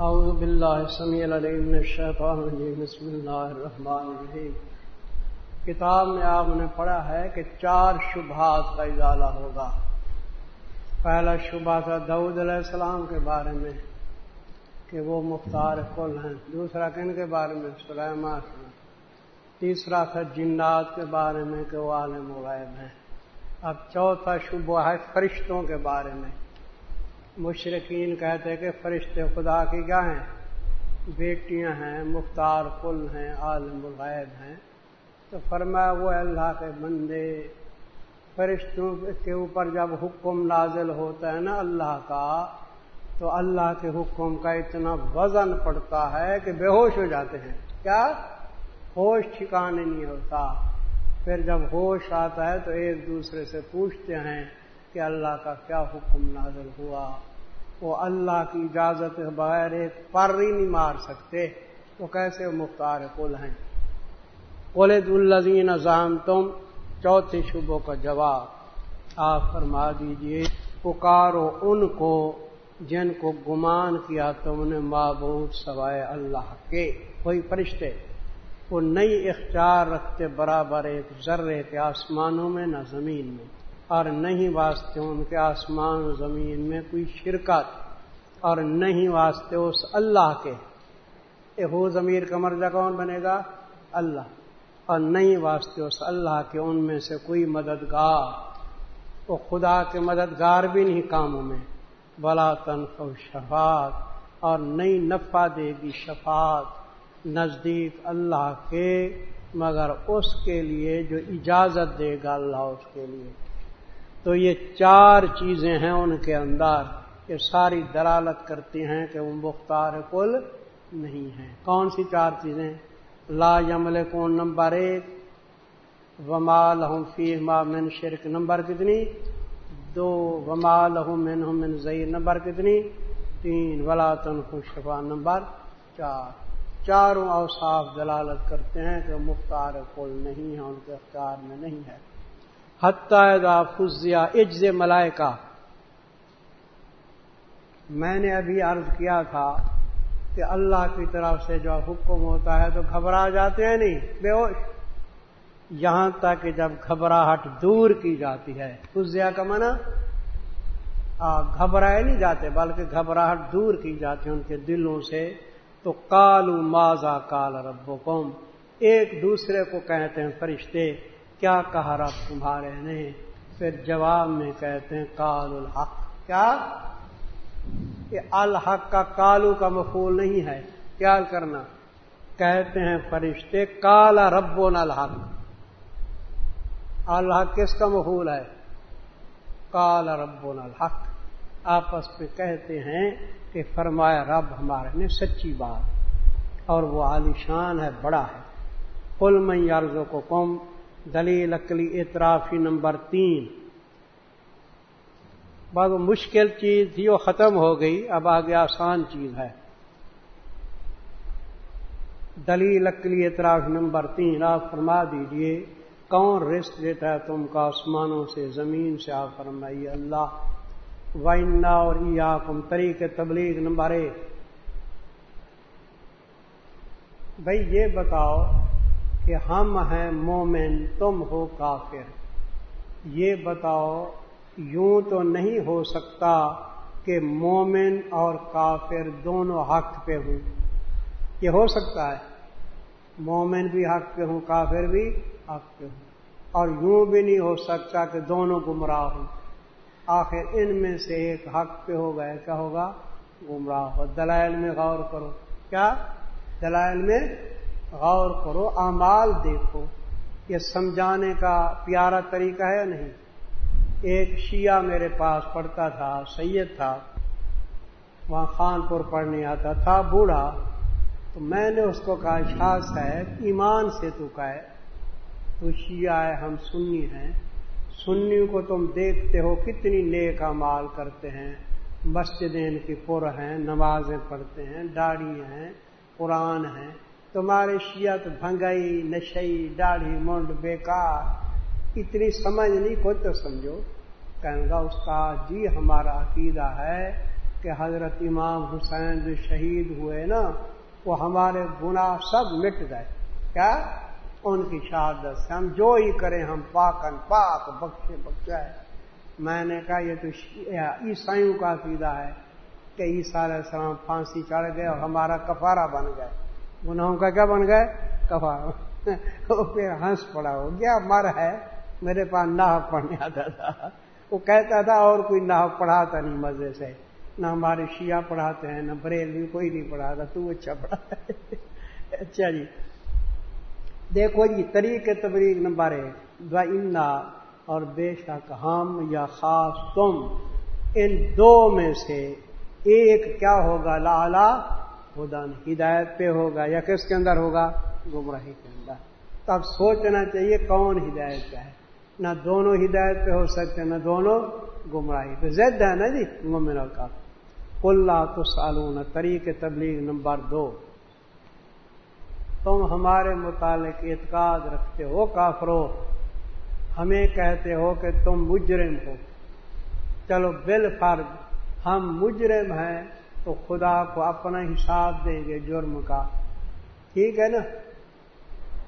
اعوذ باللہ السمیع العلیم من الشیطان الرجیم بسم اللہ الرحمن الرحیم کتاب میں آپ نے پڑھا ہے کہ چار شبہات کا اجالہ ہوگا۔ پہلا شبہ تھا دعود علیہ السلام کے بارے میں کہ وہ مختار کل ہیں۔ دوسرا کن کے بارے میں؟ سلیمان۔ تیسرا تھا جنات کے بارے میں کہ وہ عالم غائب ہیں۔ اب چوتھا شبہ ہے فرشتوں کے بارے میں۔ مشرقین کہتے کہ فرشتے خدا کی کیا ہیں؟ بیٹیاں ہیں، مختار کل ہیں، عالم الغیب ہیں۔ تو فرمایا وہ اللہ کے بندے۔ فرشتوں کے اوپر جب حکم نازل ہوتا ہے نا اللہ کا، تو اللہ کے حکم کا اتنا وزن پڑتا ہے کہ بے ہوش ہو جاتے ہیں۔ کیا؟ ہوش ٹھکانے نہیں ہوتا۔ پھر جب ہوش آتا ہے تو ایک دوسرے سے پوچھتے ہیں کہ اللہ کا کیا حکم نازل ہوا۔ وہ اللہ کی اجازت کے بغیر ایک پر ہی نہیں مار سکتے۔ تو کیسے وہ مختار کل ہیں؟ قلد الزین اظام تم چوتھے شبوں کا جواب۔ آپ فرما دیجیے، پکارو ان کو جن کو گمان کیا تم نے معبود سوائے اللہ کے۔ کوئی فرشتے، وہ نئی اختیار رکھتے برابر ایک ذرے کے آسمانوں میں نہ زمین میں۔ اور نہیں واسطے ان کے آسمان و زمین میں کوئی شرکت، اور نہیں واسطے اس اللہ کے۔ اے ہو ضمیر کا مرجہ کون بنے گا؟ اللہ۔ اور نہیں واسطے اس اللہ کے ان میں سے کوئی مددگار۔ وہ خدا کے مددگار بھی نہیں کاموں میں۔ بلا تنف شفات اور نئی نفع دے گی شفات نزدیک اللہ کے، مگر اس کے لیے جو اجازت دے گا اللہ اس کے لیے۔ تو یہ چار چیزیں ہیں ان کے اندر یہ ساری دلالت کرتی ہیں کہ وہ مختار کل نہیں ہیں۔ کون سی چار چیزیں؟ لا یمل کون نمبر ایک ومال ہوں فی من شرک نمبر کتنی؟ دو ومال ہوں من ہوں من زئی نمبر کتنی؟ تین، ولا تن نمبر چار۔ چاروں اوصاف دلالت کرتے ہیں کہ مختار کل نہیں ہے ان کے اختیار میں نہیں ہے۔ حتیٰ فضیا اجز ملائکہ۔ میں نے ابھی عرض کیا تھا کہ اللہ کی طرف سے جو حکم ہوتا ہے تو گھبرا جاتے ہیں نہیں، بے ہوش۔ یہاں تک کہ جب گھبراہٹ دور کی جاتی ہے فضیا کا منع گھبرائے نہیں جاتے، بلکہ گھبراہٹ دور کی جاتی ہے ان کے دلوں سے۔ تو کالو ماضا کال رب ایک دوسرے کو کہتے ہیں، فرشتے کیا کہا رب تمہارے نے؟ پھر جواب میں کہتے ہیں کال الحق۔ کیا؟ یہ الحق کا کالو کا مفول نہیں ہے۔ کیا کرنا۔ کہتے ہیں فرشتے کالا رب الحق۔ الحق کس کا مفول ہے؟ کالا رب الحق۔ آپس میں کہتے ہیں کہ فرمایا رب ہمارے نے سچی بات۔ اور وہ عالیشان ہے، بڑا ہے۔ کل میں یارزوں کو کم دلیل اکلی اطرافی نمبر تین۔ بہت مشکل چیز تھی وہ ختم ہو گئی، اب آگے آسان چیز ہے۔ دلیل اکلی اطراف نمبر تین، آپ فرما دیجیے، کون رسک دیتا ہے تم کا آسمانوں سے، زمین سے؟ آپ فرمائیے، اللہ۔ وائنا اور یا کم طریق تبلیغ نمبر ایک۔ بھائی یہ بتاؤ کہ ہم ہیں مومن، تم ہو کافر۔ یہ بتاؤ، یوں تو نہیں ہو سکتا کہ مومن اور کافر دونوں حق پہ ہوں۔ یہ ہو سکتا ہے۔ مومن بھی حق پہ ہوں، کافر بھی حق پہ ہوں۔ اور یوں بھی نہیں ہو سکتا کہ دونوں گمراہ ہوں۔ آخر ان میں سے ایک حق پہ ہو گئے کیا ہوگا، گمراہ ہو۔ دلائل میں غور کرو۔ کیا؟ دلائل میں غور کرو، اعمال دیکھو۔ یہ سمجھانے کا پیارا طریقہ ہے نہیں؟ ایک شیعہ میرے پاس پڑھتا تھا، سید تھا۔ وہاں خان پور پڑھنے آتا تھا، بوڑھا۔ تو میں نے اس کو کہا، شاہ صاحب، ایمان سے تو کہے۔ تو شیعہ ہے ہم سنی ہیں۔ سنی کو تم دیکھتے ہو، کتنی نیک مال کرتے ہیں۔ مسجدیں کی پر ہیں، نمازیں پڑھتے ہیں، داڑھی ہیں، قرآن ہیں۔ تمہاری شیعت بھنگئی نشئی، داڑھی منڈ بیکار۔ اتنی سمجھ نہیں کوئی تو سمجھو۔ کہیں گا اس کا جی ہمارا عقیدہ ہے کہ حضرت امام حسین جو شہید ہوئے نا، وہ ہمارے گناہ سب مٹ گئے۔ کیا؟ ان کی شہادت سے ہم جو ہی کریں، ہم پاکن پاک بخشے بخشے میں نے کہا، یہ تو عیسائیوں کا عقیدہ ہے کہ عیسیٰ علیہ السلام پھانسی چڑھ گئے اور ہمارا کفارہ بن گئے۔ گناہوں کا کیا بن گئے؟ کفارہ۔ پھر ہنس پڑا۔ ہو گیا مر ہے؟ میرے پاس نہ پڑھنے آتا تھا۔ وہ کہتا تھا اور کوئی نہ پڑھاتا نہیں مزے سے۔ نہ ہمارے شیعہ پڑھاتے ہیں، نہ بریل کوئی نہیں پڑھاتا۔ تو اچھا پڑھا۔ اچھا جی۔ دیکھو جی طریق تبریک نمبر ایک۔ انا اور بے شک ہم یا خاص تم ان دو میں سے ایک کیا ہوگا؟ لالا خدان ہدایت پہ ہوگا یا کس کے اندر ہوگا؟ گمراہی کے اندر۔ تب سوچنا چاہیے کون ہدایت کا ہے۔ نہ دونوں ہدایت پہ ہو سکتے، نہ دونوں گمراہی پہ۔ زد ہے نا جی مومن کا کلّا تو سالون طریق تبلیغ نمبر دو۔ تم ہمارے متعلق اعتقاد رکھتے ہو کافرو ہمیں کہتے ہو کہ تم مجرم ہو۔ چلو بل فرض ہم مجرم ہیں تو خدا کو اپنا حساب دیں گے جرم کا۔ ٹھیک ہے نا؟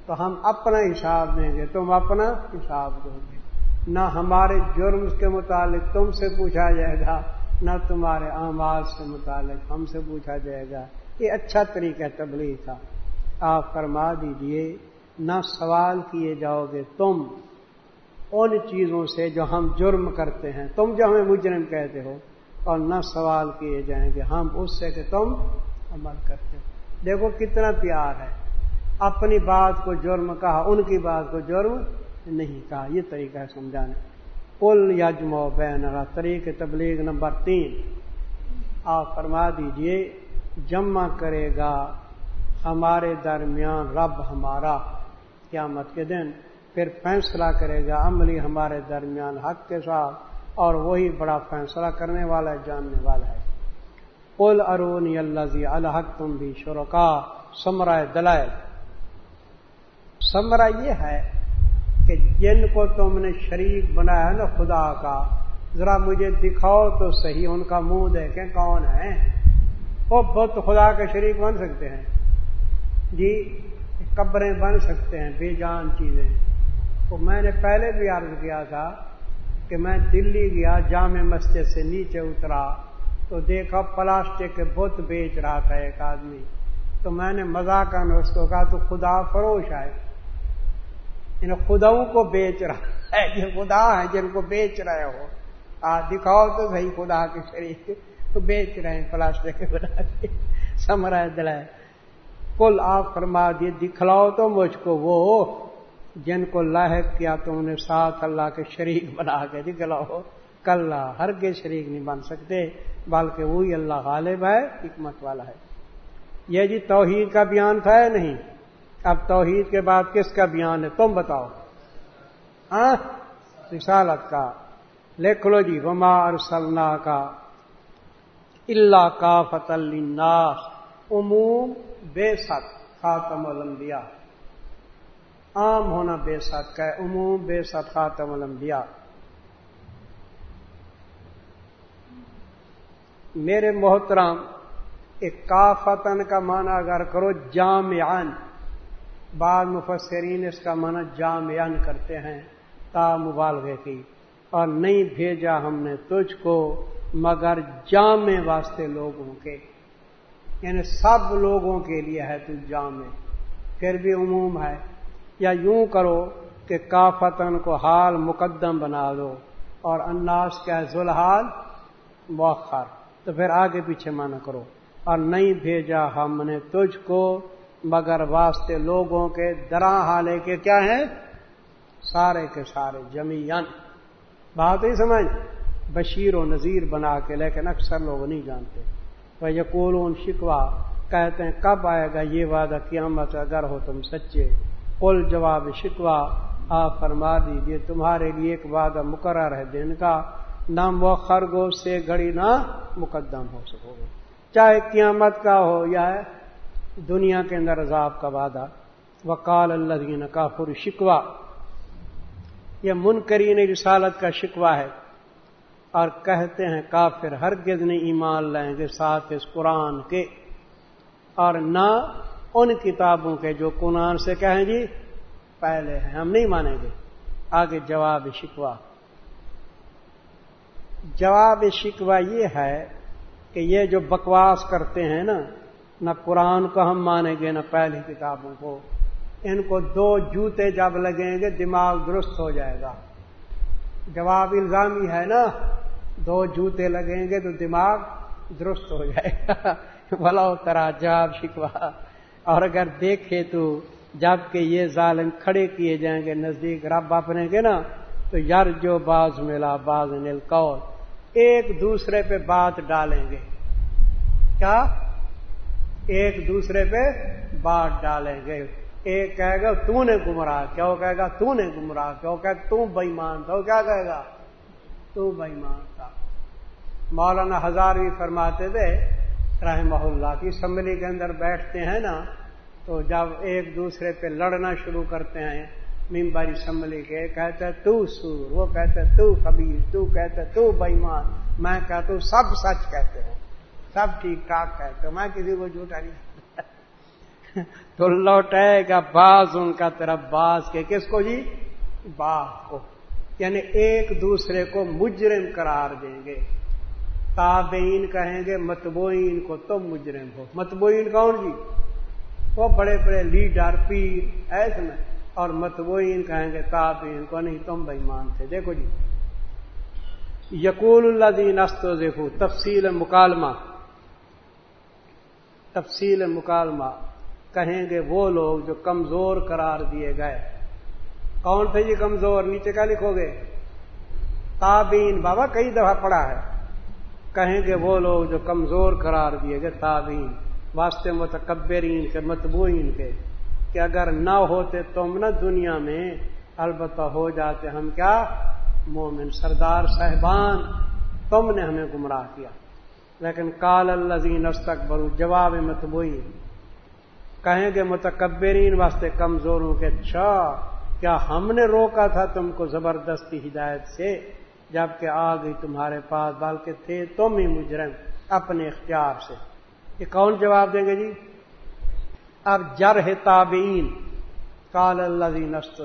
تو ہم اپنا حساب دیں گے، تم اپنا حساب دو گے۔ نہ ہمارے جرم کے متعلق تم سے پوچھا جائے گا، نہ تمہارے آواز سے متعلق ہم سے پوچھا جائے گا۔ یہ اچھا طریقہ تبلیغ کا آپ فرما دیجیے، نہ سوال کیے جاؤ گے تم ان چیزوں سے جو ہم جرم کرتے ہیں۔ تم جو ہمیں مجرم کہتے ہو۔ اور نہ سوال کیے جائیں گے ہم اس سے کہ تم عمل کرتے ہو۔ دیکھو کتنا پیار ہے۔ اپنی بات کو جرم کہا، ان کی بات کو جرم نہیں کہا۔ یہ طریقہ ہے سمجھانے۔ کل یجم و بین طریق تبلیغ نمبر تین۔ آپ فرما دیجیے، جمع کرے گا ہمارے درمیان رب ہمارا قیامت کے دن۔ پھر فیصلہ کرے گا، عملی ہمارے درمیان حق کے ساتھ۔ اور وہی بڑا فیصلہ کرنے والا ہے، جاننے والا ہے۔ کل ارونی اللہ الحق تم بھی شرکا سمرائے دلائل۔ سمرا یہ ہے کہ جن کو تم نے شریک بنایا ہے نا خدا کا، ذرا مجھے دکھاؤ تو صحیح ان کا منہ دیکھیں کون ہے وہ بت خدا کے شریک بن سکتے ہیں۔ جی قبریں بن سکتے ہیں، بے جان چیزیں۔ تو میں نے پہلے بھی عرض کیا تھا کہ میں دلی گیا، جامع مسجد سے نیچے اترا تو دیکھا پلاسٹک کے بت بیچ رہا تھا ایک آدمی۔ تو میں نے مزاق اس کو کہا تو خدا فروش ہے ان یعنی خداؤں کو بیچ رہا ہے، یہ خدا ہے جن کو بیچ رہے ہو۔ آ، دکھاؤ تو صحیح خدا کے شریف۔ تو بیچ رہے ہیں پلاسٹک کے بنا کے سمرا دلائے۔ کل آپ فرما دیے، دکھلاؤ تو مجھ کو وہ۔ جن کو لاحق کیا تم نے ساتھ اللہ کے شریک بنا کے دکھلاؤ کل ہر کے شریک نہیں بن سکتے، بلکہ وہی اللہ غالب ہے، حکمت والا ہے۔ یہ جی توحید کا بیان تھا یا نہیں؟ اب توحید کے بعد کس کا بیان ہے؟ تم بتاؤ۔ ہاں؟ رسالت کا۔ لکھ لو جی وما ارسلنا کا اللہ کا فت الناس عموم بے سک خاتم الانبیاء۔ عام ہونا بے سات کا ہے، عموم بے سات خاتم الانبیاء۔ میرے محترام ایک کافتن کا معنی اگر کرو جامعان بعض مفسرین اس کا معنی جامعان کرتے ہیں، تا مبالغے کی۔ اور نہیں بھیجا ہم نے تجھ کو، مگر جامع واسطے لوگوں کے۔ یعنی سب لوگوں کے لیے ہے تو جامع، پھر بھی عموم ہے۔ یا یوں کرو کہ کافتن کو حال مقدم بنا دو اور اناس کا ذوالحال مؤخر۔ تو پھر آگے پیچھے مانا کرو۔ اور نہیں بھیجا ہم نے تجھ کو، مگر واسطے لوگوں کے درا حالے کے کیا ہیں؟ سارے کے سارے جمیان بات ہی سمجھ؟ بشیر و نذیر بنا کے، لیکن اکثر لوگ نہیں جانتے۔ وہ یقول شکوا، کہتے ہیں، کب آئے گا یہ وعدہ قیامت؟ اگر ہو تم سچے۔ قل جواب شکوا آپ فرما دیجیے تمہارے لیے ایک وعدہ مقرر ہے دن کا نہ مؤخر گو سے گڑی نہ مقدم ہو سکو گے۔ چاہے قیامت کا ہو یا دنیا کے اندر عذاب کا وعدہ وکال اللہ دین کا شکوا یہ منکرین رسالت کا شکوا ہے اور کہتے ہیں کافر ہر نہیں ایمان لیں گے، ساتھ اس قرآن کے۔ اور نہ ان کتابوں کے جو قرآن سے کہیں جی پہلے ہیں، ہم نہیں مانیں گے۔ آگے جواب شکوا جواب شکوا یہ ہے کہ یہ جو بکواس کرتے ہیں نا، نہ قرآن کو ہم مانیں گے، نہ پہلی کتابوں کو۔ ان کو دو جوتے جب لگیں گے، دماغ درست ہو جائے گا۔ جواب الزامی ہے نا، دو جوتے لگیں گے تو دماغ درست ہو جائے گا۔ بلا ترا جواب شکوا اور اگر دیکھے تو جبکہ یہ ظالم کھڑے کیے جائیں گے نزدیک رب اپنے کے نا، تو یار جو باز ملا باز نل کور ایک دوسرے پہ بات ڈالیں گے۔ کیا؟ ایک دوسرے پہ بات ڈالیں گے۔ ایک کہے گا، تو نے گمراہ کیوں کہے گا، تو نے گمراہ کیوں کہ تو بےمان تھا؟ کیا کہے گا؟ تو بےمان تھا۔ مولانا ہزار بھی فرماتے تھے، رحمہ اللہ کی اسمبلی کے اندر بیٹھتے ہیں نا تو جب ایک دوسرے پہ لڑنا شروع کرتے ہیں ممبر اسمبلی کے کہتے تو سور، وہ کہتے تو کبیر تو کہتے تو بےمان میں کہتا ہوں، سب سچ کہتے ہوں سب ٹھیک ٹھاک کہتے ہوں میں کسی کو جھوٹا نہیں تو لوٹے گا باز ان کا طرف، باز کے کس کو جی؟ باغ کو۔ یعنی ایک دوسرے کو مجرم قرار دیں گے۔ تابعین کہیں گے، متبوئین کو تم مجرم ہو۔ متبوئین کون جی؟ وہ بڑے بڑے لیڈر، پیر ایسے میں، اور متبوئین کہیں گے تابعین کو نہیں، تم بےمان تھے۔ دیکھو جی۔ یقول اللہ دین استو دیکھو تفصیل مکالمہ۔ تفصیل مکالمہ۔ کہیں گے وہ لوگ جو کمزور قرار دیے گئے۔ کون تھے جی کمزور؟ نیچے کا لکھو گے؟ تابین بابا، کئی دفعہ پڑا ہے۔ کہیں گے وہ لوگ جو کمزور قرار دیے گئے تابین واسطے متکبرین کے، متبوئین کے، کہ اگر نہ ہوتے تم نہ دنیا میں، البتہ ہو جاتے ہم کیا؟ مومن سردار صاحبان۔ تم نے ہمیں گمراہ کیا۔ لیکن کال اللہ استک برو جواب متبوئی کہیں گے متکبرین واسطے کمزوروں کے اچھا کیا ہم نے روکا تھا تم کو زبردستی ہدایت سے؟ جبکہ آ گئی تمہارے پاس، بلکہ تھے تم ہی مجرم اپنے اختیار سے۔ یہ کون جواب دیں گے جی؟ اب جرح تابعین کال اللہ نست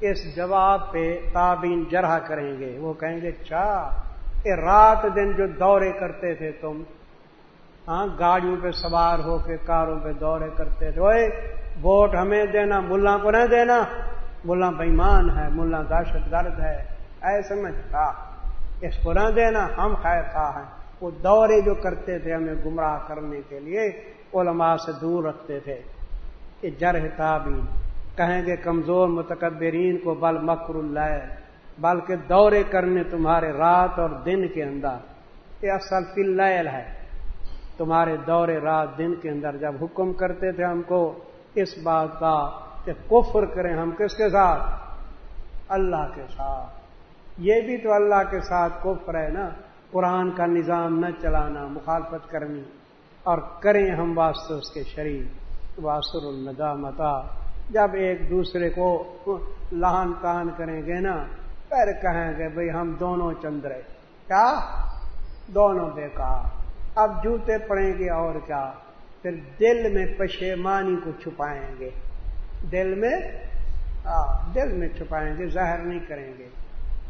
اس جواب پہ تابعین جرح کریں گے۔ وہ کہیں گے اچھا رات دن جو دورے کرتے تھے تم ہاں گاڑیوں پہ سوار ہو کے کاروں پہ دورے کرتے تھے۔ ووٹ ہمیں دینا، ملا کو نہ دینا۔ ملا بےمان ہے، ملا دہشت گرد ہے۔ ایسے میں تھا، اس کو نہ دینا، ہم خیر خواہ ہیں۔ وہ دورے جو کرتے تھے ہمیں گمراہ کرنے کے لیے، علماء سے دور رکھتے تھے یہ جرح تابین کہیں گے کمزور متکبرین کو بل مکر اللہ، بلکہ دورے کرنے تمہارے رات اور دن کے اندر۔ یہ اصل فل ہے۔ تمہارے دورے رات دن کے اندر جب حکم کرتے تھے ہم کو، اس بات کا کہ کفر کریں ہم کس کے ساتھ؟ اللہ کے ساتھ۔ یہ بھی تو اللہ کے ساتھ کفر ہے نا۔ قرآن کا نظام نہ چلانا، مخالفت کرنی اور کریں ہم واسطے اس کے شریف واسر الندامتا جب ایک دوسرے کو لہان کہان کریں گے نا، پھر کہیں گے بھئی ہم دونوں چندرے کیا؟ دونوں بیکار۔ اب جوتے پڑیں گے اور کیا؟ پھر دل میں پشیمانی کو چھپائیں گے۔ دل میں؟ ہاں، دل میں چھپائیں گے، ظاہر نہیں کریں گے۔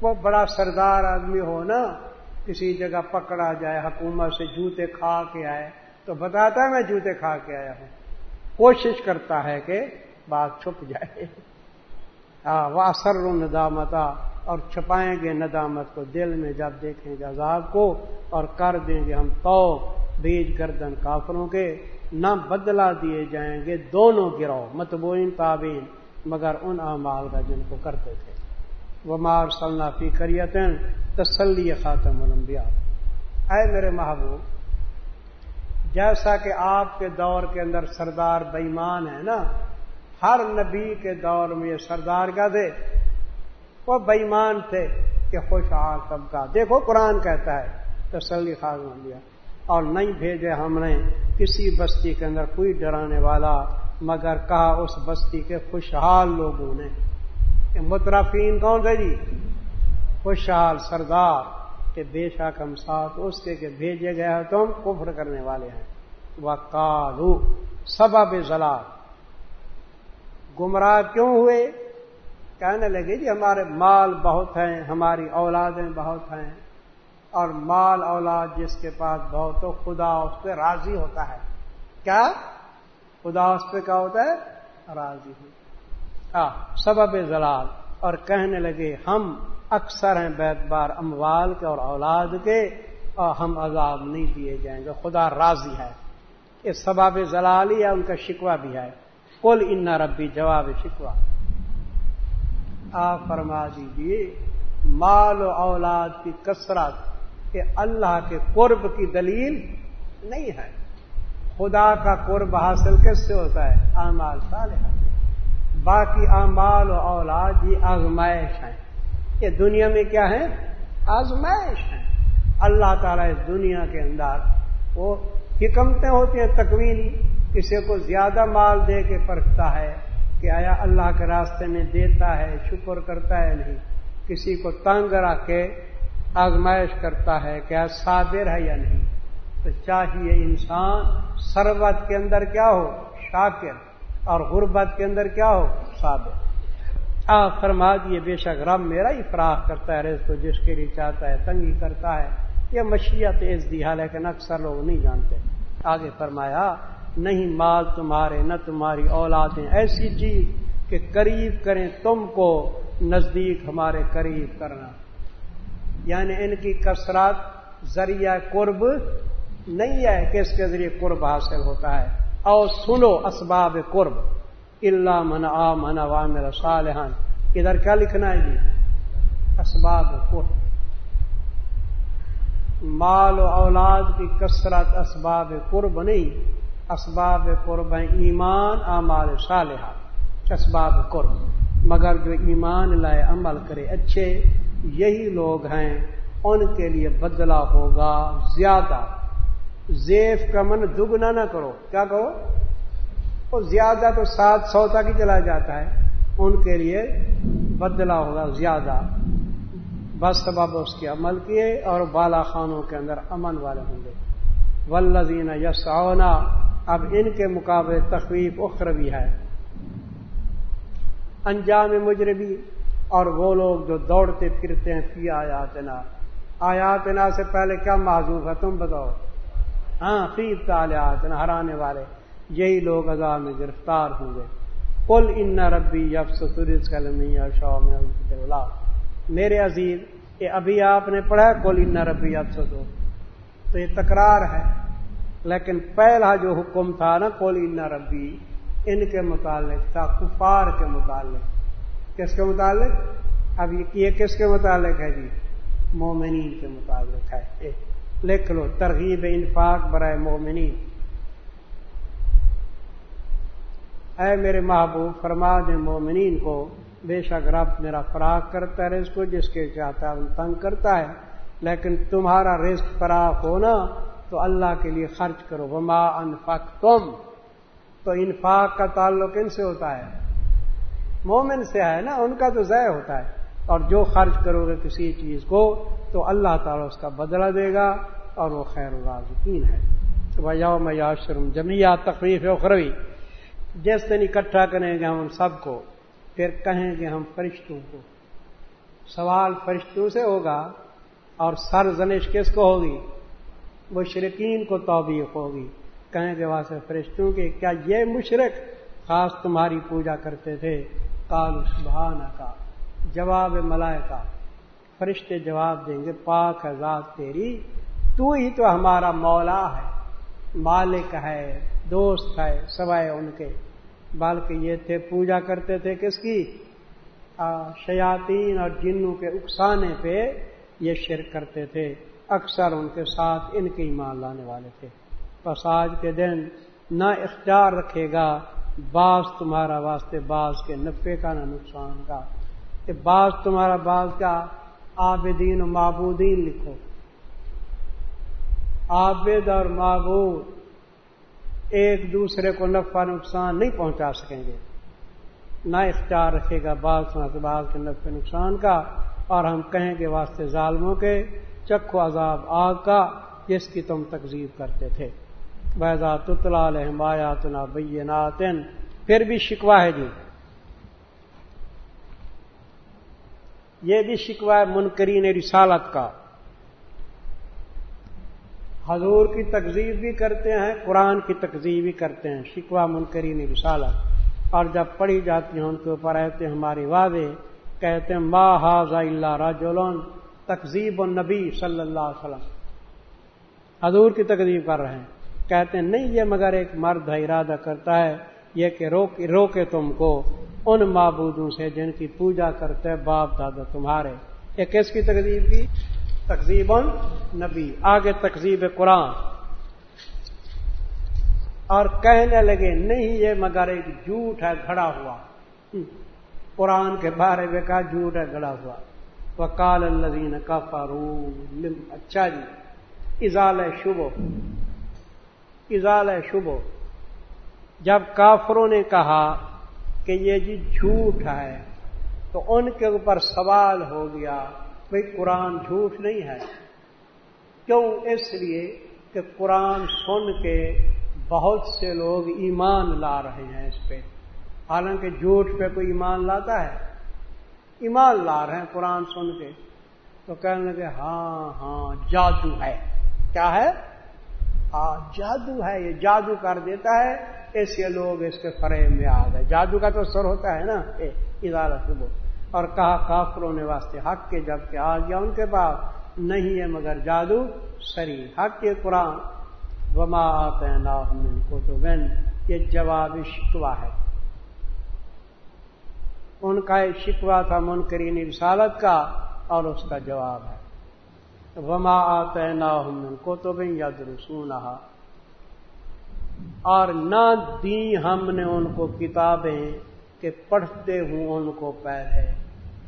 وہ بڑا سردار آدمی ہو نا کسی جگہ پکڑا جائے، حکومت سے جوتے کھا کے آئے، تو بتاتا ہے میں جوتے کھا کے آیا ہوں۔ کوشش کرتا ہے کہ بات چھپ جائے۔ ہاں وہ اثر ندامتا اور چھپائیں گے ندامت کو، دل میں جب دیکھیں گے عذاب کو، اور کر دیں گے ہم تو بیج گردن کافروں کے۔ نہ بدلا دیے جائیں گے، دونوں گروہ، متبوئین تابین مگر ان اعمال کا جن کو کرتے تھے۔ وہ مار فی کریتن تسلی خاتم الانبیاء۔ اے میرے محبوب، جیسا کہ آپ کے دور کے اندر سردار بےمان ہے نا، ہر نبی کے دور میں یہ سردار کا تھے وہ بےمان تھے کہ خوشحال طبقہ دیکھو قرآن کہتا ہے، تسلی خاص ہو گیا اور نہیں بھیجے ہم نے کسی بستی کے اندر کوئی ڈرانے والا، مگر کہا اس بستی کے خوشحال لوگوں نے۔ مترفین کون تھے جی؟ خوشحال سردار کہ بے شک ہم ساتھ اس کے کہ بھیجے گئے ہیں تم کفر کرنے والے ہیں۔ وہ کالو سبب زلال گمراہ کیوں ہوئے؟ کہنے لگے جی ہمارے مال بہت ہیں، ہماری اولادیں بہت ہیں، اور مال اولاد جس کے پاس بہت ہو خدا اس پہ راضی ہوتا ہے۔ کیا؟ خدا اس پہ کیا ہوتا ہے؟ راضی ہو سبب زلال۔ اور کہنے لگے، ہم اکثر ہیں بیت بار اموال کے اور اولاد کے اور ہم عذاب نہیں دیے جائیں گے۔ خدا راضی ہے۔ یہ سباب زلالی ہے، ان کا شکوہ بھی ہے۔ کل ان ربی، جواب شکوا آپ فرما دیجیے مال و اولاد کی کثرت کہ اللہ کے قرب کی دلیل نہیں ہے۔ خدا کا قرب حاصل کس سے ہوتا ہے؟ اعمال صالح باقی اعمال و اولاد یہ آزمائش ہیں۔ یہ دنیا میں کیا ہے آزمائش ہیں۔ اللہ تعالیٰ اس دنیا کے اندر وہ حکمتیں ہوتی ہیں تکوینی، کسی کو زیادہ مال دے کے پرکھتا ہے کہ آیا اللہ کے راستے میں دیتا ہے، شکر کرتا ہے نہیں؟ کسی کو تنگ رکھ کے آزمائش کرتا ہے کیا صابر ہے یا نہیں؟ تو چاہیے انسان سربت کے اندر کیا ہو؟ شاکر۔ اور غربت کے اندر کیا ہو؟ صابر آپ فرما دیے بے شک رب میرا ہی فراخ کرتا ہے رز کو جس کے لیے چاہتا ہے، تنگی کرتا ہے۔ یہ مشیت اس دیا لیکن اکثر لوگ نہیں جانتے۔ آگے فرمایا، نہیں مال تمہارے، نہ تمہاری اولادیں ایسی چیز کہ قریب کریں تم کو، نزدیک ہمارے قریب کرنا۔ یعنی ان کی کثرات ذریعہ قرب نہیں ہے کہ اس کے ذریعے قرب حاصل ہوتا ہے؟ اور سنو اسباب قرب اللہ من آ من عوام صالحان ادھر کیا لکھنا ہے جی؟ اسباب قرب. مال و اولاد کی کثرت اسباب قرب نہیں. اسباب قرب ہیں ایمان، اعمال صالحہ. اسباب قرب. مگر جو ایمان لائے عمل کرے اچھے، یہی لوگ ہیں، ان کے لیے بدلہ ہوگا زیادہ. زیف کا من دگنا نہ کرو۔ کیا کہو؟ وہ زیادہ تو سات سو تک ہی چلا جاتا ہے۔ ان کے لیے بدلہ ہوگا، زیادہ۔ بس سبب اس کے عمل کیے اور بالا خانوں کے اندر امن والے ہوں گے۔ ولزین یس اب ان کے مقابلے تخویف اخروی ہے۔ انجام مجربی۔ اور وہ لوگ جو دوڑتے پھرتے ہیں فی آیاتنا۔ آیاتنا سے پہلے کیا معذوف ہے؟ تم بتاؤ۔ ہاں فی تعلیاتنا ہرانے والے۔ یہی لوگ عذاب میں گرفتار ہوں گے۔ کل ان ربی یفس کلمی شو میں میرے عزیز، یہ ابھی آپ نے پڑھا کل ان ربی یفس تو یہ تکرار ہے۔ لیکن پہلا جو حکم تھا نا کول ان ربی، ان کے متعلق تھا، کفار کے متعلق۔ کس کے متعلق؟ اب یہ کس کے متعلق ہے جی؟ مومنین کے متعلق ہے۔ لکھ لو ترغیب انفاق برائے مومنین۔ اے میرے محبوب، فرما دے مومنین کو، بے شک رب میرا فراغ کرتا ہے، رزق کو جس کے چاہتا ہے تنگ کرتا ہے۔ لیکن تمہارا رزق فراغ ہونا تو اللہ کے لیے خرچ کرو۔ وما انفق تم تو انفاق کا تعلق ان سے ہوتا ہے۔ مومن سے ہے نا، ان کا تو ضائع ہوتا ہے۔ اور جو خرچ کرو گے کسی چیز کو تو اللہ تعالیٰ اس کا بدلہ دے گا اور وہ خیر الرازقین ہے۔ تو بھائی میں یاشرم جمعہ تقریف اخروی جس دن اکٹھا کریں گے ہم ان سب کو، پھر کہیں گے ہم فرشتوں کو۔ سوال فرشتوں سے ہوگا اور سر زنش کس کو ہوگی؟ مشرقین کو توبیق ہوگی۔ کہیں گے وہاں سے فرشتوں کے، کیا یہ مشرق خاص تمہاری پوجا کرتے تھے؟ کال سبحانہ کا جواب ملائکہ۔ فرشتے جواب دیں گے، پاک ذات تیری، تو ہی تو ہمارا مولا ہے، مالک ہے، دوست ہے، سوائے ان کے۔ بلکہ یہ تھے، پوجا کرتے تھے کس کی؟ شیاطین اور جنوں کے اکسانے پہ یہ شرک کرتے تھے۔ اکثر ان کے ساتھ ان کے ایمان لانے والے تھے۔ بس آج کے دن نہ اختیار رکھے گا بعض تمہارا واسطے بعض کے نفے کا نہ نقصان کا۔ کہ بعض تمہارا بعض کا عابدین و معبودین لکھو۔ عابد اور معبود ایک دوسرے کو نفع نقصان نہیں پہنچا سکیں گے۔ نہ اختیار رکھے گا بعض بعض کے نفع نقصان کا، اور ہم کہیں گے واسطے ظالموں کے، چکھو عذاب آگ کا، جس کی تم تقزیب کرتے تھے۔ بیضا تتلا لہمایا تنا بیناتن پھر بھی شکوا ہے جی۔ یہ بھی شکوا ہے منکرین رسالت کا۔ حضور کی تقزیب بھی کرتے ہیں، قرآن کی تقزیب بھی کرتے ہیں شکوا منکرین رسالت۔ اور جب پڑھی جاتی ہیں، ان کے اوپر رہتے ہماری واضح کہتے ہیں، ما حاض اللہ راجولون تقزیب و نبی صلی اللہ علیہ وسلم۔ حضور کی تقزیب کر رہے ہیں۔ کہتے ہیں، نہیں، یہ مگر ایک مرد ہے، ارادہ کرتا ہے، یہ کہ روکے روکے تم کو۔ ان معبودوں سے جن کی پوجا کرتے باپ دادا تمہارے۔ یہ کس کی تقزیب کی؟ تقزیب نبی۔ آگے تقزیب قرآن۔ اور کہنے لگے، نہیں یہ مگر ایک جھوٹ ہے، گھڑا ہوا۔ قرآن کے بارے میں کہا، جھوٹ ہے، گھڑا ہوا۔ وہ کال الزین کا فارو اچھا جی۔ ازال شبو ازال شبو جب کافروں نے کہا کہ یہ جی جھوٹ ہے، تو ان کے اوپر سوال ہو گیا بھائی قرآن جھوٹ نہیں ہے۔ کیوں؟ اس لیے کہ قرآن سن کے بہت سے لوگ ایمان لا رہے ہیں اس پہ۔ حالانکہ جھوٹ پہ کوئی ایمان لاتا ہے۔ ایمان لا رہے ہیں قرآن سن کے۔ تو کہنے لگے ہاں ہاں جادو ہے۔ کیا ہے؟ ہاں جادو ہے، یہ جادو کر دیتا ہے۔ ایسے لوگ اس کے فریم میں آ گئے۔ جادو کا تو سر ہوتا ہے نا ادارہ سے اور کہا کافروں نے واسطے حق کے جبکہ آ گیا ان کے پاس، نہیں ہے مگر جادو سری۔ حق کے قرآن، وما آتے کو تو بین یہ جواب شکوا ہے۔ ان کا ایک شکوا تھا منکرین رسالت کا اور اس کا جواب ہے۔ وما آتے نا کو تو بین یا درسون اور نہ دی ہم نے ان کو کتابیں کہ پڑھتے ہوں ان کو پہلے،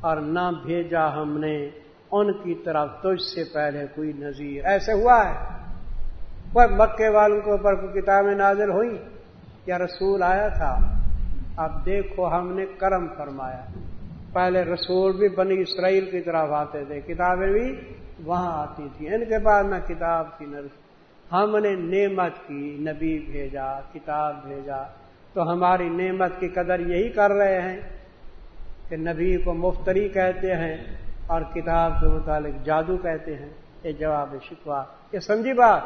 اور نہ بھیجا ہم نے ان کی طرف تجھ سے پہلے کوئی نظیر۔ ایسے ہوا ہے؟ وہ مکے والوں کے اوپر کوئی کتابیں نازل ہوئی؟ یا رسول آیا تھا؟ اب دیکھو ہم نے کرم فرمایا۔ پہلے رسول بھی بنی اسرائیل کی طرف آتے تھے، کتابیں بھی وہاں آتی تھی ان کے بعد نہ کتاب کی نہ ہم نے نعمت کی، نبی بھیجا، کتاب بھیجا۔ تو ہماری نعمت کی قدر یہی کر رہے ہیں کہ نبی کو مفتری کہتے ہیں اور کتاب کے متعلق جادو کہتے ہیں۔ یہ جواب شکوا یہ سمجھی بات۔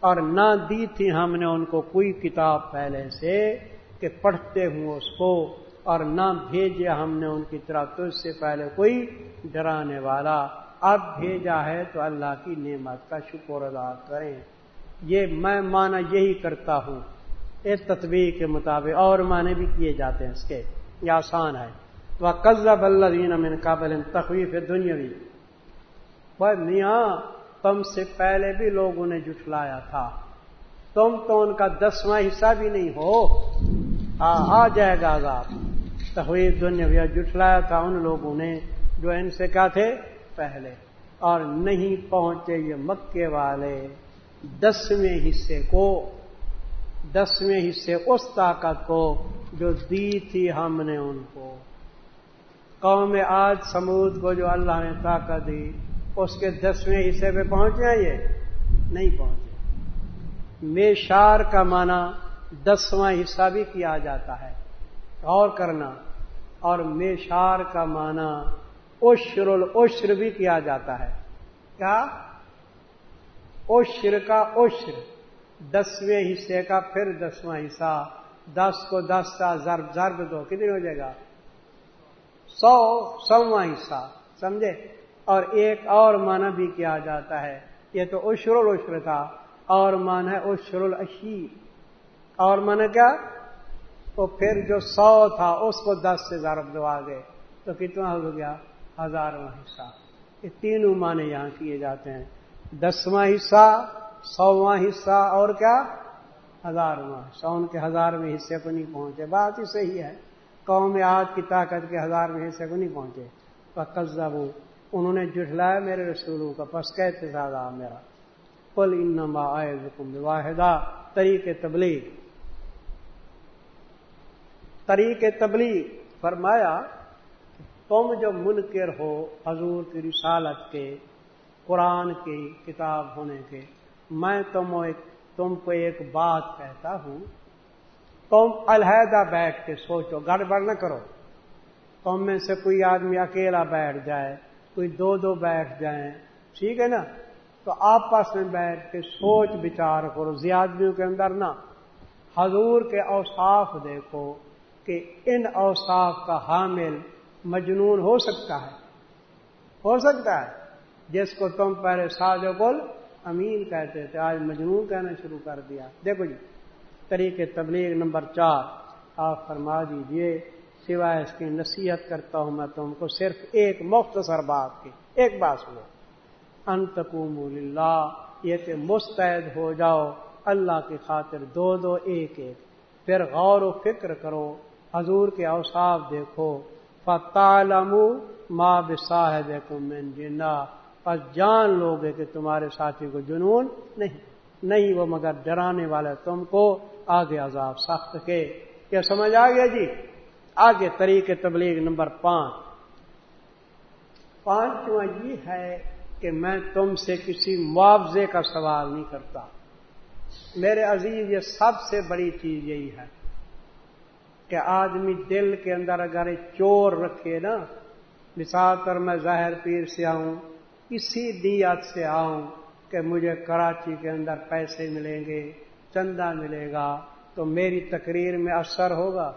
اور نہ دی تھی ہم نے ان کو کوئی کتاب پہلے سے کہ پڑھتے ہوں اس کو، اور نہ بھیجے ہم نے ان کی طرف تو اس سے پہلے کوئی ڈرانے والا۔ اب بھیجا ہے تو اللہ کی نعمت کا شکر ادا کریں۔ یہ میں مانا یہی کرتا ہوں۔ اس تصویر کے مطابق اور معنی بھی کیے جاتے ہیں اس کے۔ یہ آسان ہے۔ وہ قزب اللہ دین امن قابل تخویف دنیاوی وہ میاں، تم سے پہلے بھی لوگوں نے جٹلایا تھا۔ تم تو ان کا دسواں حصہ بھی نہیں ہو۔ ہاں آ جائے گا عذاب۔ تخویف دنیا جٹلایا تھا ان لوگوں نے جو ان سے کیا تھے؟ پہلے۔ اور نہیں پہنچے یہ مکے والے۔ دسویں حصے کو، دسویں حصے اس طاقت کو جو دی تھی ہم نے ان کو۔ قوم آج سمود کو جو اللہ نے طاقت دی، اس کے دسویں حصے پہ پہنچے یہ؟ نہیں پہنچے۔ میشار کا معنی دسواں حصہ بھی کیا جاتا ہے۔ اور کرنا۔ اور میشار کا معنی اشر الشر بھی کیا جاتا ہے۔ کیا؟ اشر کا اشر دسویں حصے کا پھر دسواں حصہ، دس کو دس کا ضرب ضرب دو کتنی ہو جائے گا؟ سو، سواں حصہ، سمجھے؟ اور ایک اور معنی بھی کیا جاتا ہے، یہ تو اشر الشر تھا، اور مان ہے اشر الشی اور من کیا؟ تو پھر جو سو تھا، اس کو دس سے ضرب دو آگے۔ تو کتنا ہو گیا؟ ہزارواں حصہ۔ یہ تینوں معنی یہاں کیے جاتے ہیں۔ دسواں حصہ سواں حصہ اور کیا؟ ہزارواں۔ سو کے ہزارویں حصے کو نہیں پہنچے۔ بات ہی صحیح ہے۔ قوم آج کی طاقت کے ہزارویں حصے کو نہیں پہنچے۔ قزب انہوں نے جٹلایا میرے رسولوں کا پس کہتے زیادہ میرا۔ پل انما آئے حکم واحدہ طریق تبلیغ۔ طریق تبلیغ۔ فرمایا، تم جو منکر ہو حضور کی رسالت کے قرآن کی کتاب ہونے کے میں تم تم کو ایک بات کہتا ہوں۔ تم علیحدہ بیٹھ کے سوچو، گڑبڑ نہ کرو۔ تم میں سے کوئی آدمی اکیلا بیٹھ جائے، کوئی دو دو بیٹھ جائیں، ٹھیک ہے نا؟ تو آپس میں بیٹھ کے سوچ بچار کرو زیادگیوں کے اندر نا حضور کے اوصاف دیکھو کہ ان اوصاف کا حامل مجنون ہو سکتا ہے۔ ہو سکتا ہے۔ جس کو تم پہلے ساز گل امین کہتے تھے، آج مجنون کہنا شروع کر دیا۔ دیکھو جی طریقے تبلیغ نمبر چار۔ آپ فرما دیجیے، سوائے اس کی نصیحت کرتا ہوں میں تم کو صرف ایک مختصر بات کی۔ ایک بات سنو۔ انتقوم اللہ یہ کہ مستعد ہو جاؤ، اللہ کی خاطر دو دو، ایک ایک۔ پھر غور و فکر کرو، حضور کے اوصاف دیکھو۔ فتالم ماں بصاحب من جنا۔ پس جان لو گے کہ تمہارے ساتھی کو جنون نہیں نہیں وہ مگر ڈرانے والے تم کو۔ آگے عذاب سخت کے۔ کیا سمجھ آ گیا جی؟ آگے طریقے تبلیغ نمبر پانچ۔ پانچواں یہ ہے کہ میں تم سے کسی معاوضے کا سوال نہیں کرتا۔ میرے عزیز، یہ سب سے بڑی چیز یہی ہے کہ آدمی دل کے اندر اگر چور رکھے نا، مثال پر میں ظاہر پیر سے آؤں کسی دیت سے آؤں کہ مجھے کراچی کے اندر پیسے ملیں گے، چندہ ملے گا، تو میری تقریر میں اثر ہوگا؟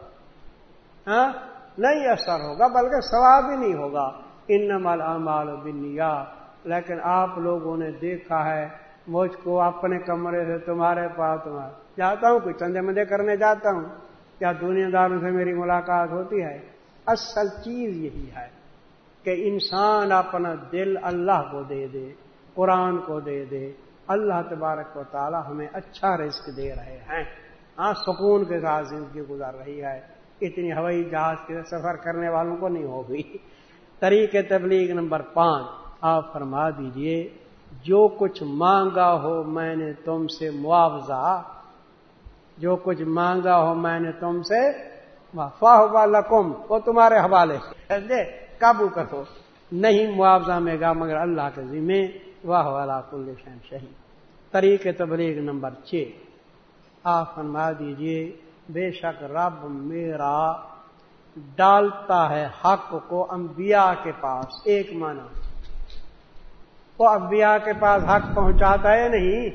ہاں؟ نہیں اثر ہوگا، بلکہ ثواب ہی نہیں ہوگا۔ ان نمل امال بنیا لیکن آپ لوگوں نے دیکھا ہے، مجھ کو اپنے کمرے سے تمہارے پاس تمہارے جاتا ہوں، کوئی چندے مندے کرنے جاتا ہوں کیا دنیا داروں سے میری ملاقات ہوتی ہے؟ اصل چیز یہی ہے۔ کہ انسان اپنا دل اللہ کو دے دے، قرآن کو دے دے۔ اللہ تبارک و تعالی ہمیں اچھا رزق دے رہے ہیں۔ ہاں سکون کے ساتھ زندگی گزر رہی ہے۔ اتنی ہوائی جہاز کے سفر کرنے والوں کو نہیں ہوگی۔ طریقے تبلیغ نمبر پانچ، آپ فرما دیجیے، جو کچھ مانگا ہو میں نے تم سے معاوضہ، جو کچھ مانگا ہو میں نے تم سے واہ لکم، وہ تمہارے حوالے سے۔ قابو کرو نہیں معاوضہ میں گا مگر اللہ کے ذمے۔ واہ والا کل شہن شہید۔ طریق تبلیغ نمبر چھ۔ آپ فرما دیجیے، بے شک رب میرا ڈالتا ہے حق کو انبیاء کے پاس۔ ایک معنی۔ وہ انبیاء کے پاس حق پہنچاتا ہے نہیں؟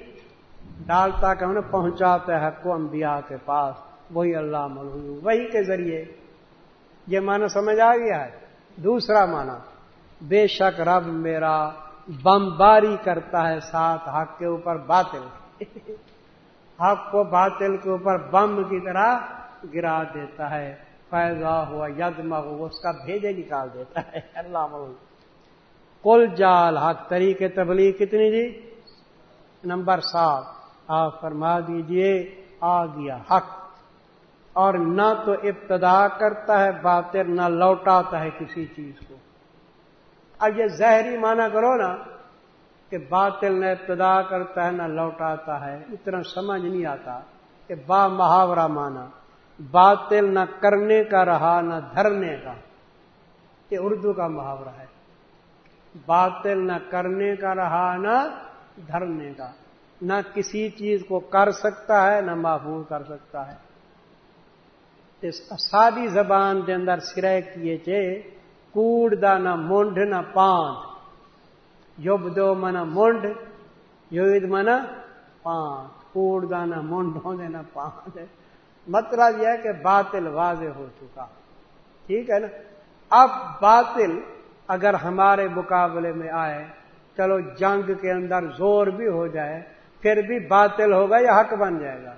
ڈالتا کہ انہیں پہنچاتا ہے حق کو انبیاء کے پاس۔ وہی اللہ ملو وہی کے ذریعے۔ یہ معنی سمجھ آ گیا ہے؟ دوسرا معنی، بے شک رب میرا بمباری کرتا ہے ساتھ حق کے اوپر باطل۔ حق کو باطل کے اوپر بم کی طرح گرا دیتا ہے۔ فیضا ہوا یدما ہو اس کا بھیجے نکال دیتا ہے۔ اللہ کل جال حق طریقے تبلیغ کتنی جی؟ نمبر سات۔ آپ فرما دیجیے، آ گیا حق۔ اور نہ تو ابتدا کرتا ہے باطل نہ لوٹاتا ہے کسی چیز کو۔ اب یہ زہری مانا کرو نا کہ باطل نہ ابتدا کرتا ہے، نہ لوٹاتا ہے، اتنا سمجھ نہیں آتا۔ کہ با محاورہ مانا باطل نہ کرنے کا رہا، نہ دھرنے کا۔ یہ اردو کا محاورہ ہے۔ باطل نہ کرنے کا رہا، نہ دھرنے کا۔ نہ کسی چیز کو کر سکتا ہے، نہ محفوظ کر سکتا ہے۔ سادی زبان کے اندر سرے کیے چے کوڑ دا نہ مونڈ نہ پانچ یوب دو من مونڈ، یوید من پانچ کوڑ دا نہ مونڈ ہونے نہ مطلب یہ ہے کہ باطل واضح ہو چکا۔ ٹھیک ہے نا؟ اب باطل اگر ہمارے مقابلے میں آئے، چلو جنگ کے اندر زور بھی ہو جائے، پھر بھی باطل ہوگا یا حق بن جائے گا؟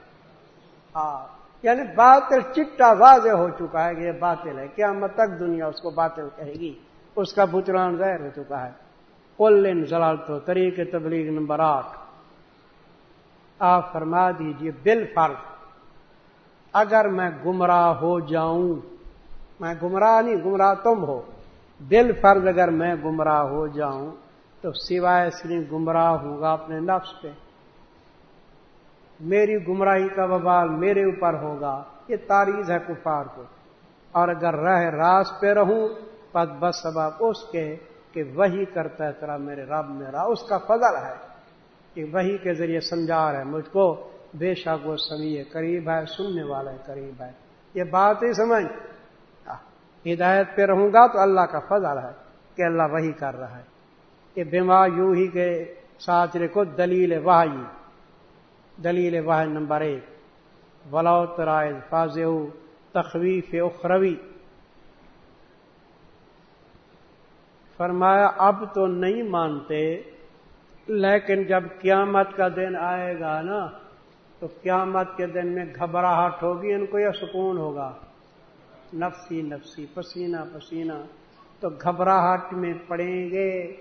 ہاں۔ یعنی باطل چٹا واضح ہو چکا ہے کہ یہ باطل ہے۔ کیا مت تک دنیا اس کو باطل کہے گی۔ اس کا بچران ظاہر ہو چکا ہے۔ کل زلال تو طریق تبلیغ نمبر آٹھ۔ آپ فرما دیجیے بل فرق اگر میں گمراہ ہو جاؤں، میں گمراہ نہیں، گمراہ تم ہو۔ دل فرض اگر میں گمراہ ہو جاؤں، تو سوائے صرف گمراہ ہوگا اپنے نفس پہ۔ میری گمراہی کا ببال میرے اوپر ہوگا، یہ تاریخ ہے کفار کو۔ اور اگر رہ راس پہ رہوں، پد بس سبب اس کے کہ وہی کرتا ہے ترا میرے رب میرا۔ اس کا فضل ہے کہ وہی کے ذریعے سمجھا رہے مجھ کو بے شک وہ سمیع قریب ہے، سننے والا قریب ہے۔ یہ بات ہی سمجھ۔ ہدایت پہ رہوں گا تو اللہ کا فضل ہے کہ اللہ وہی کر رہا ہے۔ کہ بیما یوں ہی کے ساتھ کو دلیل واہی دلیل واحد نمبر ایک۔ ولاؤ ترائے فاض تخویف اخروی فرمایا، اب تو نہیں مانتے، لیکن جب قیامت کا دن آئے گا نا، تو قیامت کے دن میں گھبراہٹ ہوگی، ان کو یا سکون ہوگا۔ نفسی نفسی، پسینہ پسینہ۔ تو گھبراہٹ میں پڑیں گے،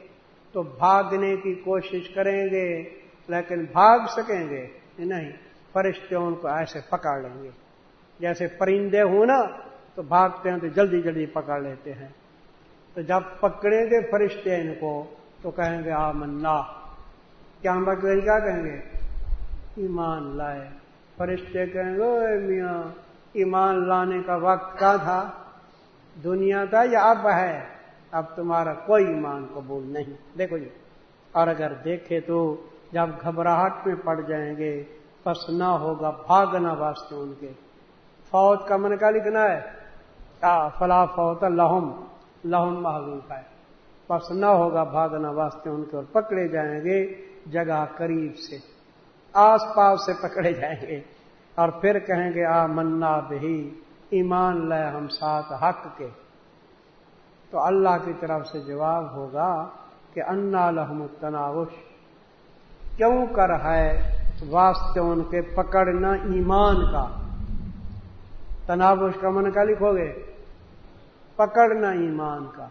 تو بھاگنے کی کوشش کریں گے، لیکن بھاگ سکیں گے۔ نہیں فرشتے ان کو ایسے پکڑ لیں گے۔ جیسے پرندے ہوں نا، تو بھاگتے ہیں تو جلدی جلدی پکڑ لیتے ہیں۔ تو جب پکڑیں گے فرشتے ان کو، تو کہیں گے آ منا کیا ہم کیا کہیں گے؟ ایمان لائے۔ فرشتے کہیں گے میاں، ایمان لانے کا وقت کیا تھا؟ دنیا کا یا اب ہے؟ اب تمہارا کوئی ایمان قبول نہیں۔ دیکھو جی اور اگر دیکھے تو جب گھبراہٹ میں پڑ جائیں گے، پس نہ ہوگا، بھاگنا واسطے ان کے۔ فوت کا من کا لکھنا ہے۔ فلا فوت لہم لہم محبوب ہے۔ پس نہ ہوگا، بھاگنا واسطے ان کے اور پکڑے جائیں گے جگہ قریب سے۔ آس پاس سے پکڑے جائیں گے۔ اور پھر کہیں گے، آ، منا بہی، ایمان لے ہم ساتھ حق کے۔ تو اللہ کی طرف سے جواب ہوگا کہ انا لحم تناوش کیوں کر ہے؟ واسطے ان کے پکڑنا ایمان کا۔ تناوش کا من کا لکھو گے؟ پکڑنا ایمان کا۔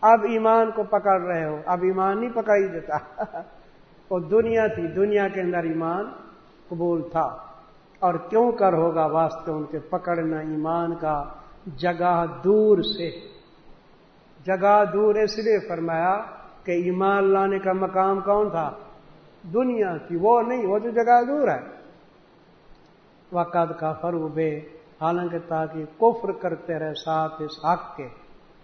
اب ایمان کو پکڑ رہے ہو۔ اب ایمان نہیں پکڑ دیتا۔ وہ دنیا تھی۔ دنیا کے اندر ایمان قبول تھا۔ اور کیوں کر ہوگا؟ واسطے ان کے پکڑنا ایمان کا۔ جگہ دور سے۔ جگہ دور اس لیے فرمایا کہ ایمان لانے کا مقام کون تھا؟ دنیا کی وہ نہیں، وہ تو جگہ دور ہے۔ وقت کا فروبے حالانکہ تاکہ کفر کرتے رہے ساتھ اس حق کے۔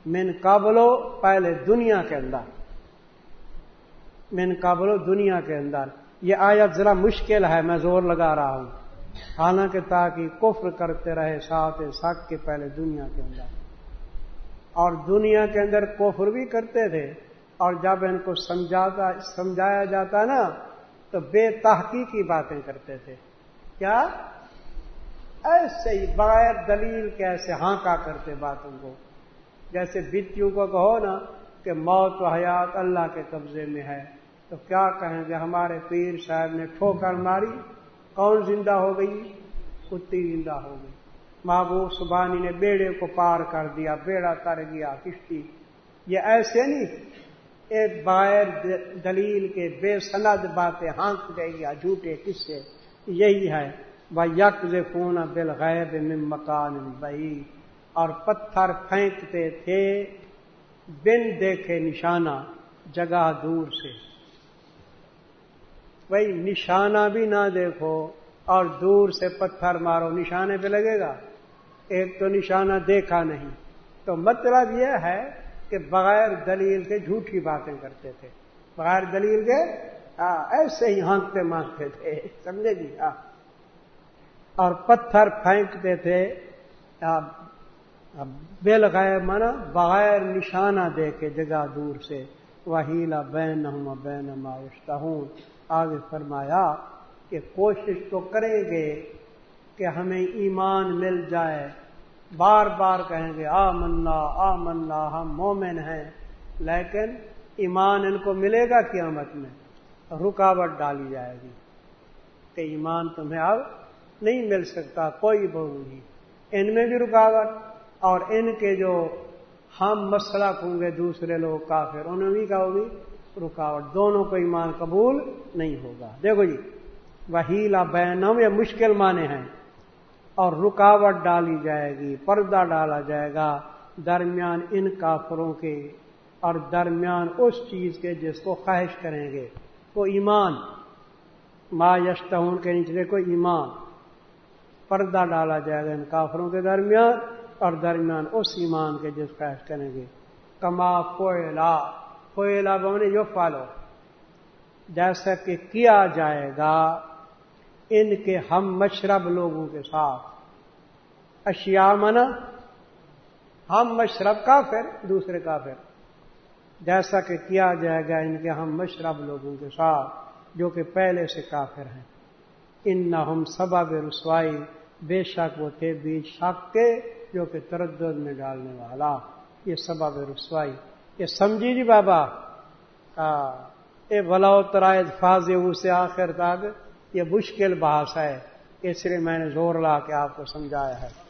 من قابلو پہلے دنیا کے اندر۔ من قابلو دنیا کے اندر۔ یہ آیت ذرا مشکل ہے، میں زور لگا رہا ہوں۔ حالانکہ تاکہ کفر کرتے رہے ساتھ اس حق کے پہلے دنیا کے اندر۔ اور دنیا کے اندر کفر بھی کرتے تھے۔ اور جب ان کو سمجھاتا، سمجھایا جاتا نا تو بے تحقیقی باتیں کرتے تھے۔ کیا؟ ایسے ہی بغیر دلیل کے ایسے ہانکا کرتے باتوں کو۔ جیسے بتیوں کو کہو نا کہ موت و حیات اللہ کے قبضے میں ہے۔ تو کیا کہیں گے؟ ہمارے پیر صاحب نے ٹھوکر ماری، کون زندہ ہو گئی؟ کتی زندہ ہو گئی۔ محبوب سبانی نے بیڑے کو پار کر دیا، بیڑا کر گیا، کشتی۔ یہ ایسے نہیں۔ ایک بغیر دلیل کے بے سند باتیں ہانک دے گیا جھوٹے قصے، یہی ہے۔ وہ یک فون بل مکان بہی اور پتھر پھینکتے تھے بن دیکھے نشانہ جگہ دور سے۔ بھائی نشانہ بھی نہ دیکھو اور دور سے پتھر مارو، نشانے پہ لگے گا۔ ایک تو نشانہ دیکھا نہیں۔ تو مطلب یہ ہے کہ بغیر دلیل کے جھوٹی باتیں کرتے تھے۔ بغیر دلیل کے ہاں، ایسے ہی ہانکتے مانگتے تھے، سمجھے جی؟ ہاں۔ اور پتھر پھینکتے تھے ہاں، بے لگائے مانا بغیر نشانہ دے کے جگہ دور سے۔ وہیلا بین ہوں بین ماوشتا ہوں آگے فرمایا کہ کوشش تو کریں گے کہ ہمیں ایمان مل جائے۔ بار بار کہیں گے آ منا آ منا ہم مومن ہیں۔ لیکن ایمان ان کو ملے گا قیامت میں، رکاوٹ ڈالی جائے گی کہ ایمان تمہیں اب نہیں مل سکتا، کوئی بہو نہیں۔ ان میں بھی رکاوٹ اور ان کے جو ہم مسئلہ ہوں گے دوسرے لوگ کافر، انہوں بھی کا ہوگی، رکاوٹ دونوں کو ایمان قبول نہیں ہوگا۔ دیکھو جی وہیلا بینم یہ مشکل مانے ہیں۔ اور رکاوٹ ڈالی جائے گی، پردہ ڈالا جائے گا درمیان ان کافروں کے اور درمیان اس چیز کے جس کو خواہش کریں گے۔ وہ ایمان، ما یشتہون کے نیچے کو ایمان، پردہ ڈالا جائے گا ان کافروں کے درمیان اور درمیان اس ایمان کے جس خواہش کریں گے۔ کما کوئلہ کوئلہ بونے یو پالو جیسا کہ کیا جائے گا ان کے ہم مشرب لوگوں کے ساتھ۔ اشیاء منا، ہم مشرب کافر، دوسرے کافر۔ جیسا کہ کیا جائے گا ان کے ہم مشرب لوگوں کے ساتھ، جو کہ پہلے سے کافر ہیں۔ ان نہ ہم سبب رسوائی، بے شک وہ تھے بیچ شک کے، جو کہ تردد میں ڈالنے والا۔ یہ سبب رسوائی۔ یہ سمجھی جی بابا۔ ہاں، اے بلاؤ ترائے فاض سے آخر تک یہ مشکل بحث ہے۔ اس لیے میں نے زور لا کے آپ کو سمجھایا ہے۔